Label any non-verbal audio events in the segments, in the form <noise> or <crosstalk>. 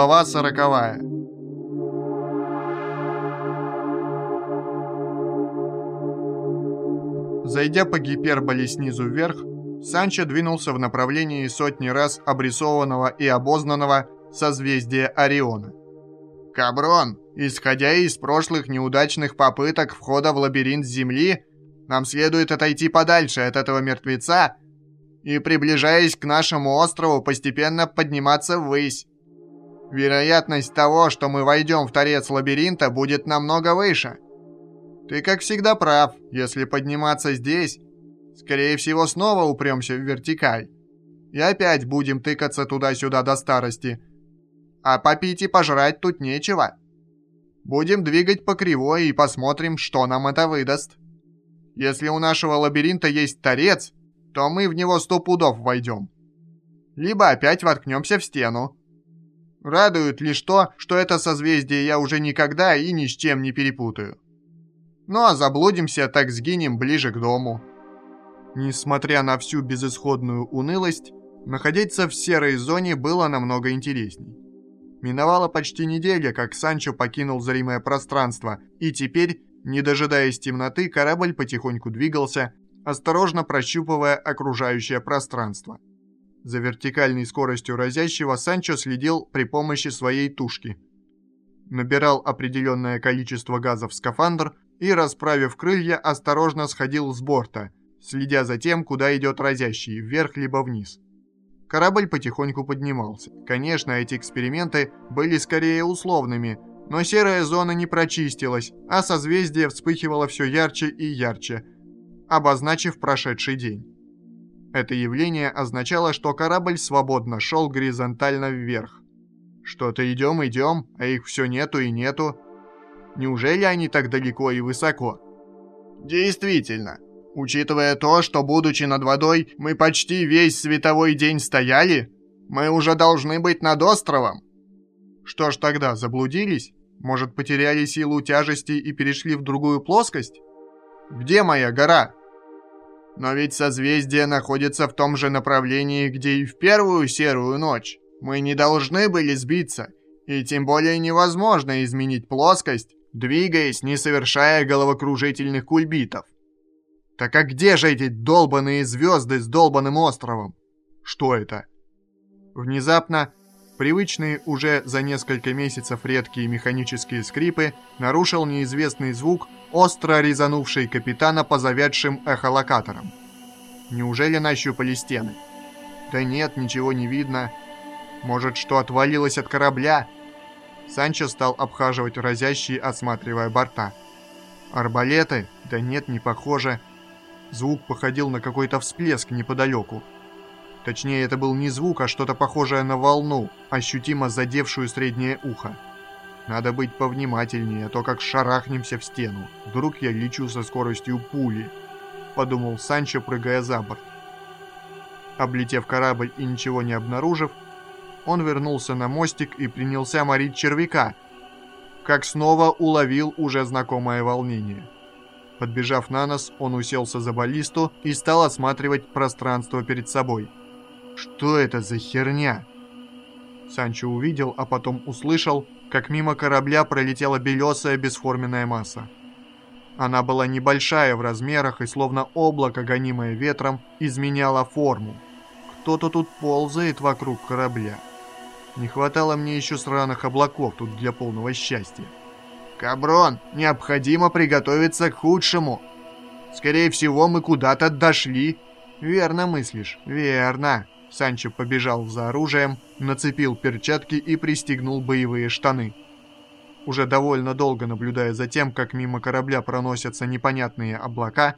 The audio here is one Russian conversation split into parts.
Глава сороковая. Зайдя по гиперболе снизу вверх, Санчо двинулся в направлении сотни раз обрисованного и обознанного созвездия Ориона. «Каброн, исходя из прошлых неудачных попыток входа в лабиринт Земли, нам следует отойти подальше от этого мертвеца и, приближаясь к нашему острову, постепенно подниматься ввысь. Вероятность того, что мы войдем в торец лабиринта, будет намного выше. Ты, как всегда, прав. Если подниматься здесь, скорее всего, снова упремся в вертикаль. И опять будем тыкаться туда-сюда до старости. А попить и пожрать тут нечего. Будем двигать по кривой и посмотрим, что нам это выдаст. Если у нашего лабиринта есть торец, то мы в него сто пудов войдем. Либо опять воткнемся в стену. Радует лишь то, что это созвездие я уже никогда и ни с чем не перепутаю. Ну а заблудимся, так сгинем ближе к дому. Несмотря на всю безысходную унылость, находиться в серой зоне было намного интересней. Миновала почти неделя, как Санчо покинул зримое пространство, и теперь, не дожидаясь темноты, корабль потихоньку двигался, осторожно прощупывая окружающее пространство. За вертикальной скоростью разящего Санчо следил при помощи своей тушки. Набирал определенное количество газа в скафандр и, расправив крылья, осторожно сходил с борта, следя за тем, куда идет разящий, вверх либо вниз. Корабль потихоньку поднимался. Конечно, эти эксперименты были скорее условными, но серая зона не прочистилась, а созвездие вспыхивало все ярче и ярче – обозначив прошедший день. Это явление означало, что корабль свободно шел горизонтально вверх. Что-то идем, идем, а их все нету и нету. Неужели они так далеко и высоко? Действительно, учитывая то, что, будучи над водой, мы почти весь световой день стояли, мы уже должны быть над островом. Что ж тогда, заблудились? Может, потеряли силу тяжести и перешли в другую плоскость? Где моя гора? Но ведь созвездие находится в том же направлении, где и в первую серую ночь. Мы не должны были сбиться, и тем более невозможно изменить плоскость, двигаясь, не совершая головокружительных кульбитов. Так а где же эти долбаные звезды с долбанным островом? Что это? Внезапно, привычные уже за несколько месяцев редкие механические скрипы нарушил неизвестный звук, остро резанувший капитана по завядшим эхолокаторам. Неужели нащупали стены? Да нет, ничего не видно. Может, что отвалилось от корабля? Санчо стал обхаживать разящие, осматривая борта. Арбалеты? Да нет, не похоже. Звук походил на какой-то всплеск неподалеку. Точнее, это был не звук, а что-то похожее на волну, ощутимо задевшую среднее ухо. Надо быть повнимательнее, а то как шарахнемся в стену. Вдруг я лечу со скоростью пули, подумал Санчо, прыгая за борт. Облетев корабль и ничего не обнаружив, он вернулся на мостик и принялся морить червяка, как снова уловил уже знакомое волнение. Подбежав на нос, он уселся за баллисту и стал осматривать пространство перед собой. «Что это за херня?» Санчо увидел, а потом услышал, как мимо корабля пролетела белесая бесформенная масса. Она была небольшая в размерах и словно облако, гонимое ветром, изменяла форму. Кто-то тут ползает вокруг корабля. Не хватало мне еще сраных облаков тут для полного счастья. «Каброн, необходимо приготовиться к худшему. Скорее всего, мы куда-то дошли». «Верно мыслишь, верно». Санчо побежал за оружием, нацепил перчатки и пристегнул боевые штаны. Уже довольно долго наблюдая за тем, как мимо корабля проносятся непонятные облака,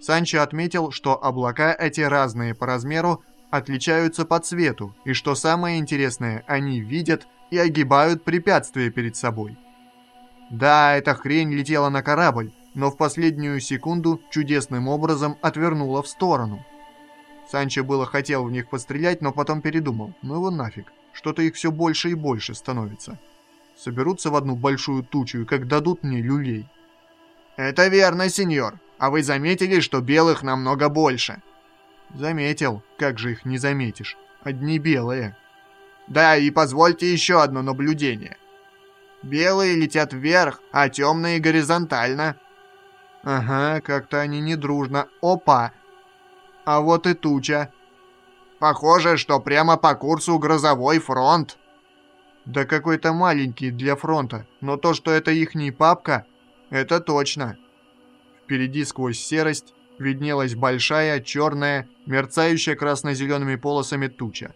Санчо отметил, что облака эти разные по размеру, отличаются по цвету, и что самое интересное, они видят и огибают препятствия перед собой. Да, эта хрень летела на корабль, но в последнюю секунду чудесным образом отвернула в сторону – Санчо было хотел в них пострелять, но потом передумал. Ну его нафиг. Что-то их все больше и больше становится. Соберутся в одну большую тучу и как дадут мне люлей. «Это верно, сеньор. А вы заметили, что белых намного больше?» «Заметил. Как же их не заметишь? Одни белые». Да, и позвольте еще одно наблюдение. Белые летят вверх, а темные горизонтально. Ага, как-то они не дружно. Опа! А вот и туча. Похоже, что прямо по курсу грозовой фронт. Да какой-то маленький для фронта, но то, что это ихний папка, это точно. Впереди сквозь серость виднелась большая, черная, мерцающая красно-зелеными полосами туча.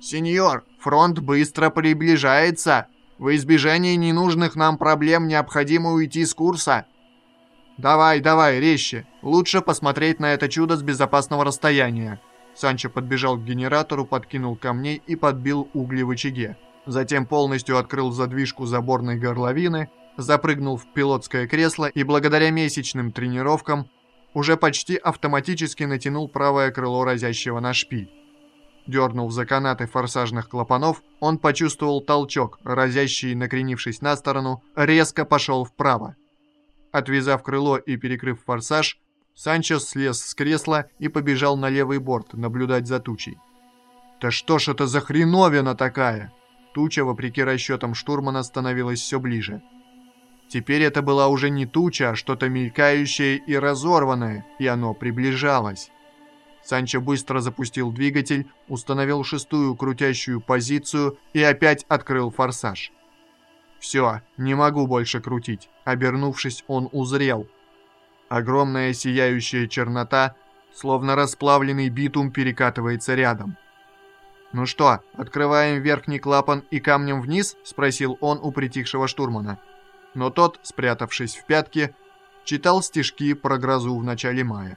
«Сеньор, фронт быстро приближается!» В избежание ненужных нам проблем необходимо уйти с курса. Давай, давай, резче. Лучше посмотреть на это чудо с безопасного расстояния. Санчо подбежал к генератору, подкинул камней и подбил угли в очаге. Затем полностью открыл задвижку заборной горловины, запрыгнул в пилотское кресло и благодаря месячным тренировкам уже почти автоматически натянул правое крыло разящего на шпиль. Дернув за канаты форсажных клапанов, он почувствовал толчок, разящий, накренившись на сторону, резко пошел вправо. Отвязав крыло и перекрыв форсаж, Санчес слез с кресла и побежал на левый борт наблюдать за тучей. «Да что ж это за хреновина такая?» Туча, вопреки расчетам штурмана, становилась все ближе. Теперь это была уже не туча, а что-то мелькающее и разорванное, и оно приближалось. Санчо быстро запустил двигатель, установил шестую крутящую позицию и опять открыл форсаж. «Все, не могу больше крутить», — обернувшись, он узрел. Огромная сияющая чернота, словно расплавленный битум, перекатывается рядом. «Ну что, открываем верхний клапан и камнем вниз?» — спросил он у притихшего штурмана. Но тот, спрятавшись в пятке, читал стишки про грозу в начале мая.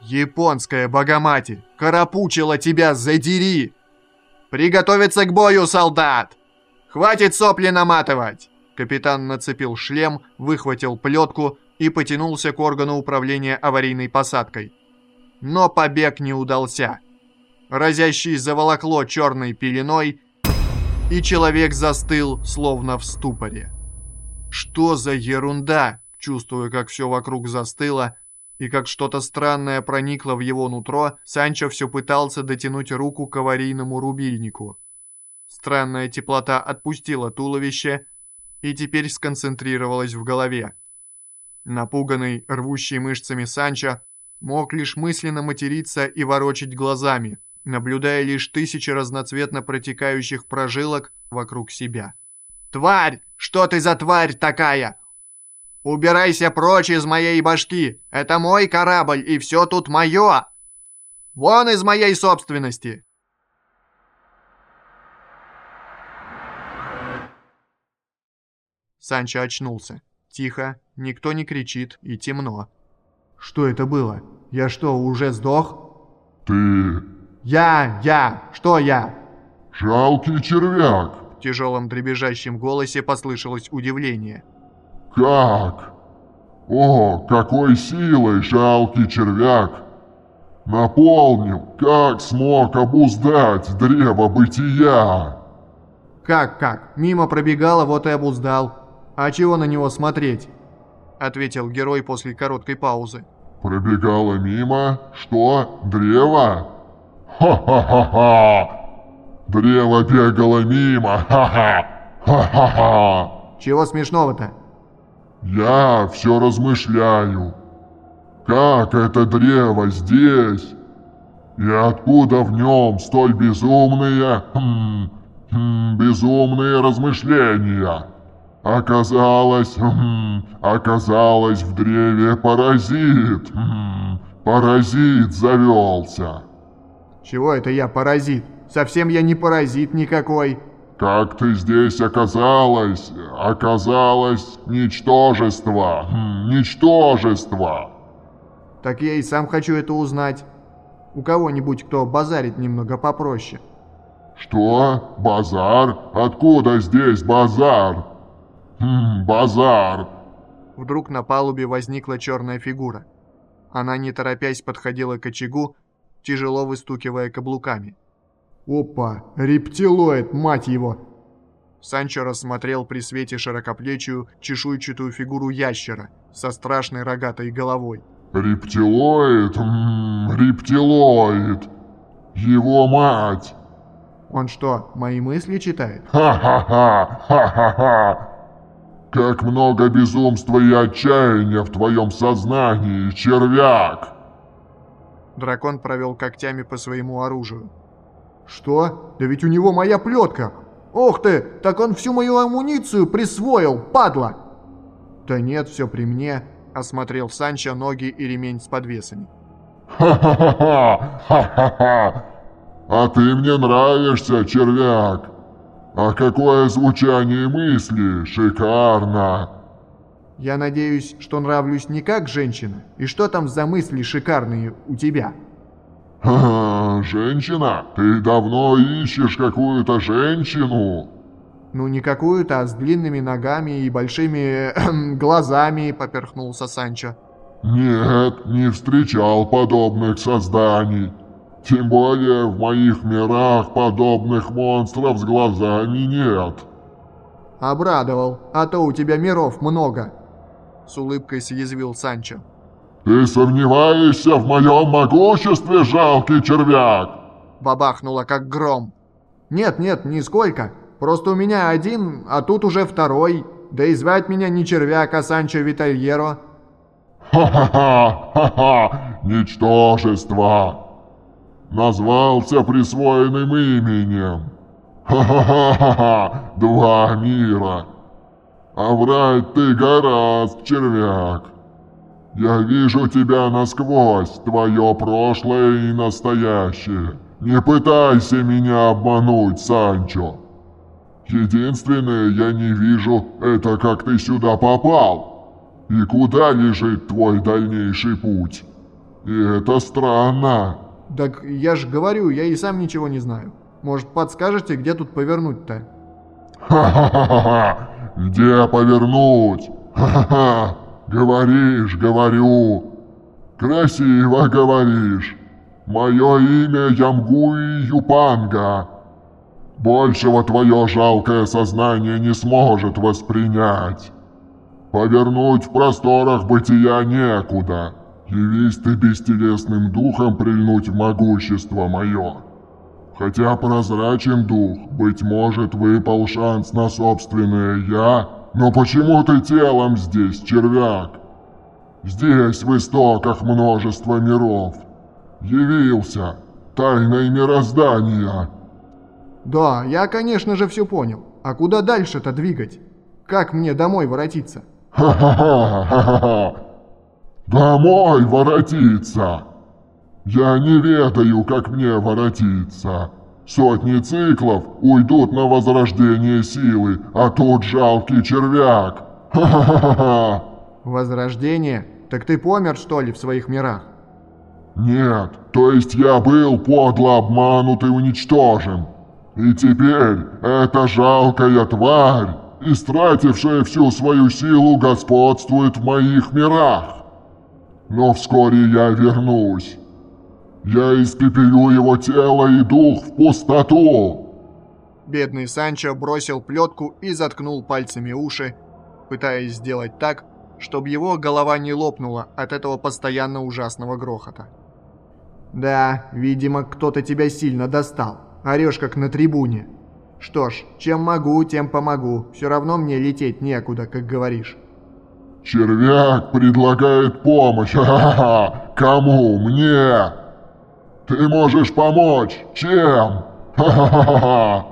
«Японская богоматерь! Карапучила тебя, задери! Приготовиться к бою, солдат! Хватит сопли наматывать!» Капитан нацепил шлем, выхватил плетку и потянулся к органу управления аварийной посадкой. Но побег не удался. Разящий заволокло черной пеленой, и человек застыл, словно в ступоре. «Что за ерунда?» Чувствуя, как все вокруг застыло, и как что-то странное проникло в его нутро, Санчо все пытался дотянуть руку к аварийному рубильнику. Странная теплота отпустила туловище и теперь сконцентрировалась в голове. Напуганный, рвущий мышцами Санчо мог лишь мысленно материться и ворочать глазами, наблюдая лишь тысячи разноцветно протекающих прожилок вокруг себя. «Тварь! Что ты за тварь такая? Убирайся прочь из моей башки! Это мой корабль, и все тут мое! Вон из моей собственности!» Санчо очнулся. Тихо, никто не кричит и темно. «Что это было? Я что, уже сдох?» «Ты...» «Я, я! Что я?» «Жалкий червяк!» В тяжелом дребезжащем голосе послышалось удивление. Как? О, какой силой жалкий червяк! Наполнил, как смог обуздать древо бытия! Как-как? Мимо пробегала, вот и обуздал. А чего на него смотреть? Ответил герой после короткой паузы. Пробегала мимо? Что? Древо? Ха-ха-ха-ха! Древо бегало мимо! Ха-ха! Ха-ха-ха! Чего смешного-то? Я все размышляю. Как это древо здесь? И откуда в нем столь безумные, хм, хм, безумные размышления? Оказалось, хм, оказалось в древе паразит. Хм, паразит завелся. Чего это я паразит? Совсем я не паразит никакой. Как ты здесь оказалась? Оказалось ничтожество. Хм, ничтожество. Так я и сам хочу это узнать. У кого-нибудь, кто базарит немного попроще. Что? Базар? Откуда здесь базар? Хм, базар. Вдруг на палубе возникла черная фигура. Она, не торопясь, подходила к очагу, тяжело выстукивая каблуками. «Опа! Рептилоид, мать его!» Санчо рассмотрел при свете широкоплечую, чешуйчатую фигуру ящера со страшной рогатой головой. «Рептилоид? М -м, рептилоид! Его мать! Он что, мои мысли читает? Ха-ха-ха! Ха-ха-ха! Как много безумства и отчаяния в твоем сознании, червяк! Дракон провел когтями по своему оружию. «Что? Да ведь у него моя плетка! Ох ты, так он всю мою амуницию присвоил, падла!» «Да нет, все при мне», — осмотрел Санчо ноги и ремень с подвесами. Ха-ха-ха! Ха-ха-ха! А ты мне нравишься, червяк! А какое звучание мысли! Шикарно! Я надеюсь, что нравлюсь не как женщина. И что там за мысли шикарные у тебя? Ха, женщина? Ты давно ищешь какую-то женщину? Ну, не какую-то, а с длинными ногами и большими глазами, поперхнулся Санчо. Нет, не встречал подобных созданий. Тем более в моих мирах подобных монстров с глазами нет. Обрадовал, а то у тебя миров много. С улыбкой съязвил Санчо. Ты сомневаешься в моем могуществе, жалкий червяк? Бабахнуло как гром. Нет, нет, нисколько. Просто у меня один, а тут уже второй. Да и звать меня не червяк, а Санчо Витальеро. Ха-ха-ха! Ха-ха! Ничтожество! Назвался присвоенным именем. Ха-ха-ха-ха! Два мира! А врать ты гораст, червяк! Я вижу тебя насквозь, твое прошлое и настоящее. Не пытайся меня обмануть, Санчо. Единственное, я не вижу, это как ты сюда попал. И куда лежит твой дальнейший путь? И это странно. Так я ж говорю, я и сам ничего не знаю. Может, подскажете, где тут повернуть-то? Ха-ха-ха! Где повернуть? Ха-ха-ха! Говоришь, говорю. Красиво говоришь. Мое имя Ямгуи Юпанга. Большего твое жалкое сознание не сможет воспринять. Повернуть в просторах бытия некуда. Явись ты бестелесным духом прильнуть в могущество мое. Хотя прозрачен дух, быть может, выпал шанс на собственное «я», но почему ты телом здесь, червяк? Здесь, в истоках множества миров. Явился, тайной мироздания. Да, я, конечно же, все понял. А куда дальше-то двигать? Как мне домой воротиться? Ха-ха-ха! Домой воротиться! Я не ведаю, как мне воротиться. Сотни циклов уйдут на возрождение силы, а тут жалкий червяк. Ха-ха-ха! Возрождение? Так ты помер, что ли, в своих мирах? Нет, то есть я был подло обманут и уничтожен. И теперь эта жалкая тварь истратившая всю свою силу, господствует в моих мирах. Но вскоре я вернусь. Я испепелю его тело и дух в пустоту. Бедный Санчо бросил плетку и заткнул пальцами уши, пытаясь сделать так, чтобы его голова не лопнула от этого постоянно ужасного грохота. «Да, видимо, кто-то тебя сильно достал. Орешь как на трибуне», что ж, чем могу, тем помогу. Все равно мне лететь некуда, как говоришь. Червяк предлагает помощь. <laughs> Ха-ха-ха. Кому? Мне. Ты можешь помочь. Чем? Ха-ха-ха.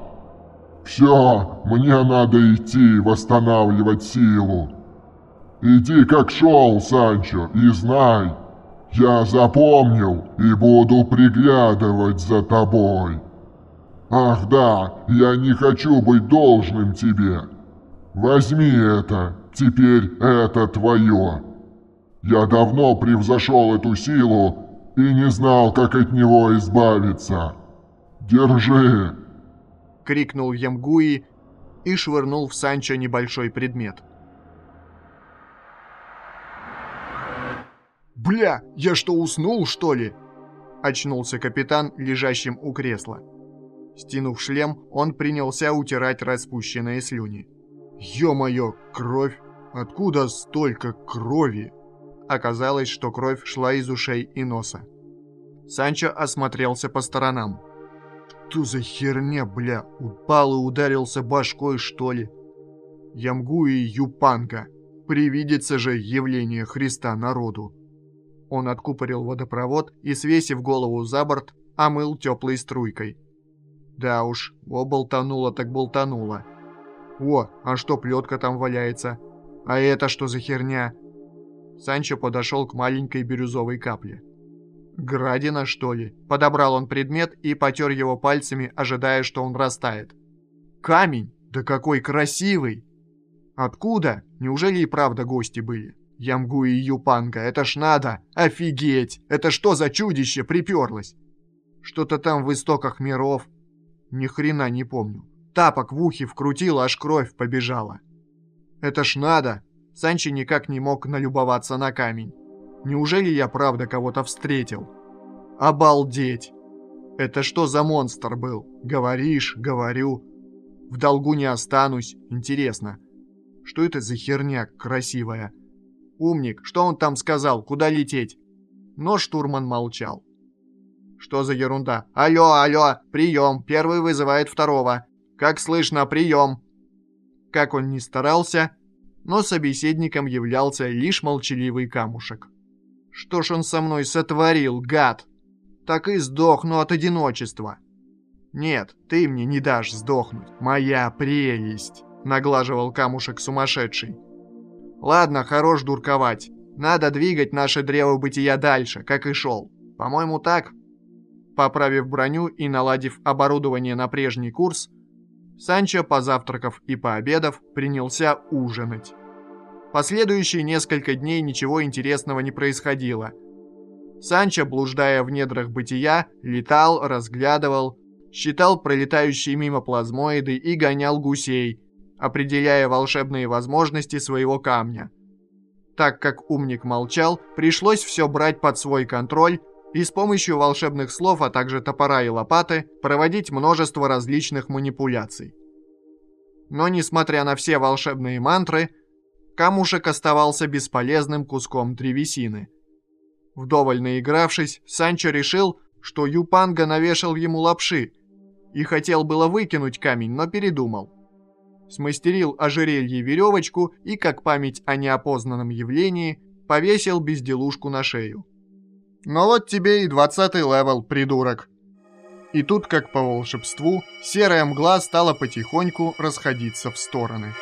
Все, мне надо идти восстанавливать силу. Иди как шел, Санчо, и знай, я запомнил и буду приглядывать за тобой. «Ах да, я не хочу быть должным тебе. Возьми это, теперь это твое. Я давно превзошел эту силу и не знал, как от него избавиться. Держи!» Крикнул Ямгуи и швырнул в Санчо небольшой предмет. «Бля, я что, уснул, что ли?» Очнулся капитан, лежащим у кресла. Стянув шлем, он принялся утирать распущенные слюни. «Ё-моё, кровь! Откуда столько крови?» Оказалось, что кровь шла из ушей и носа. Санчо осмотрелся по сторонам. Что за херня, бля? Упал и ударился башкой, что ли? Ямгу и Юпанга. Привидится же явление Христа народу. Он откупорил водопровод и, свесив голову за борт, омыл теплой струйкой. Да уж, о, болтануло так болтануло. О, а что плетка там валяется? А это что за херня? Санчо подошел к маленькой бирюзовой капле. Градина, что ли? Подобрал он предмет и потер его пальцами, ожидая, что он растает. Камень? Да какой красивый! Откуда? Неужели и правда гости были? Ямгу и Юпанга, это ж надо! Офигеть! Это что за чудище приперлось? Что-то там в истоках миров. Ни хрена не помню. Тапок в ухе вкрутил, аж кровь побежала. Это ж надо! Санчи никак не мог налюбоваться на камень. Неужели я правда кого-то встретил? Обалдеть! Это что за монстр был? Говоришь, говорю. В долгу не останусь. Интересно. Что это за херня красивая? Умник, что он там сказал? Куда лететь? Но штурман молчал. Что за ерунда? Алло, алло, прием, первый вызывает второго. Как слышно, прием. Как он ни старался, но собеседником являлся лишь молчаливый камушек. Что ж он со мной сотворил, гад? Так и сдохну от одиночества. Нет, ты мне не дашь сдохнуть, моя прелесть, наглаживал камушек сумасшедший. Ладно, хорош дурковать. Надо двигать наше древо бытия дальше, как и шел. По-моему, так. Поправив броню и наладив оборудование на прежний курс, Санчо, позавтракав и пообедав, принялся ужинать. Последующие несколько дней ничего интересного не происходило. Санчо, блуждая в недрах бытия, летал, разглядывал, считал пролетающие мимо плазмоиды и гонял гусей, определяя волшебные возможности своего камня. Так как умник молчал, пришлось все брать под свой контроль и с помощью волшебных слов, а также топора и лопаты, проводить множество различных манипуляций. Но несмотря на все волшебные мантры, камушек оставался бесполезным куском древесины. Вдоволь наигравшись, Санчо решил, что Юпанга навешал ему лапши, и хотел было выкинуть камень, но передумал. Смастерил ожерелье веревочку и, как память о неопознанном явлении, повесил безделушку на шею. «Ну вот тебе и двадцатый level, придурок!» И тут, как по волшебству, серая мгла стала потихоньку расходиться в стороны.